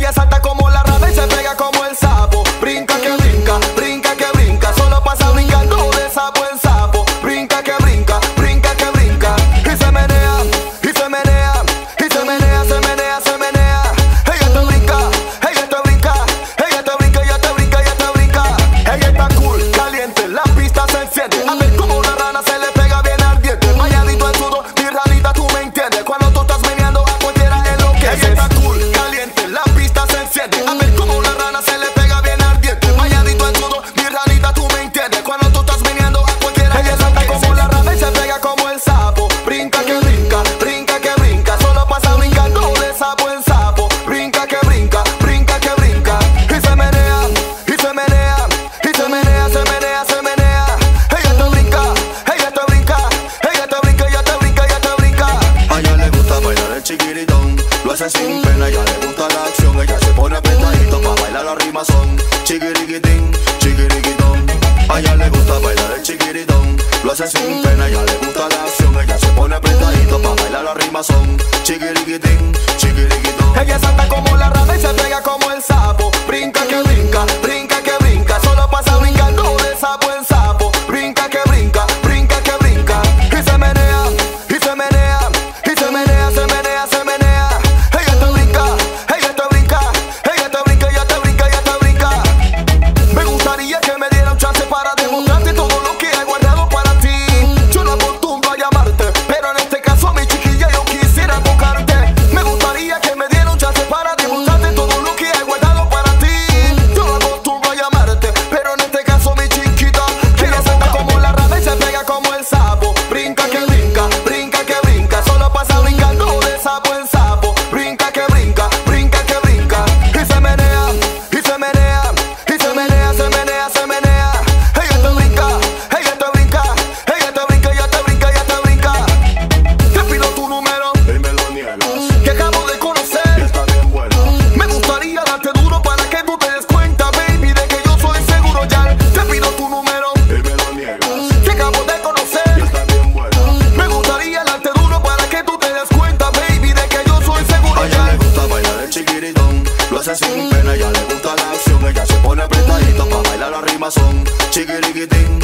Ella salta como la rata y se pega como el sapo. Lo hace sin pena, ella le gusta la acción. Ella se pone apretadita pa' bailar la rima son. Chiquiriquitín, chiquiriquitón. A ella le gusta bailar el chiquiritón. Lo hace sin pena, ella le gusta la acción. Ella se pone apretadita pa' bailar la rima son. Chiquiriquitín, chiquiriquitón. Ella salta como la rata y se pega como el sapo. Qué de conocer, me gustaría darte duro para que tú te des cuenta, baby, de que yo soy seguro ya. Te pido tu número, qué capo de conocer, me gustaría darte duro para que tú te des cuenta, baby, de que yo soy seguro ya. Ella le gusta bailar el chiquiritón, lo hace sin pena. Ella le gusta la acción, ella se pone apretadito para bailar la rima son chiquiritón.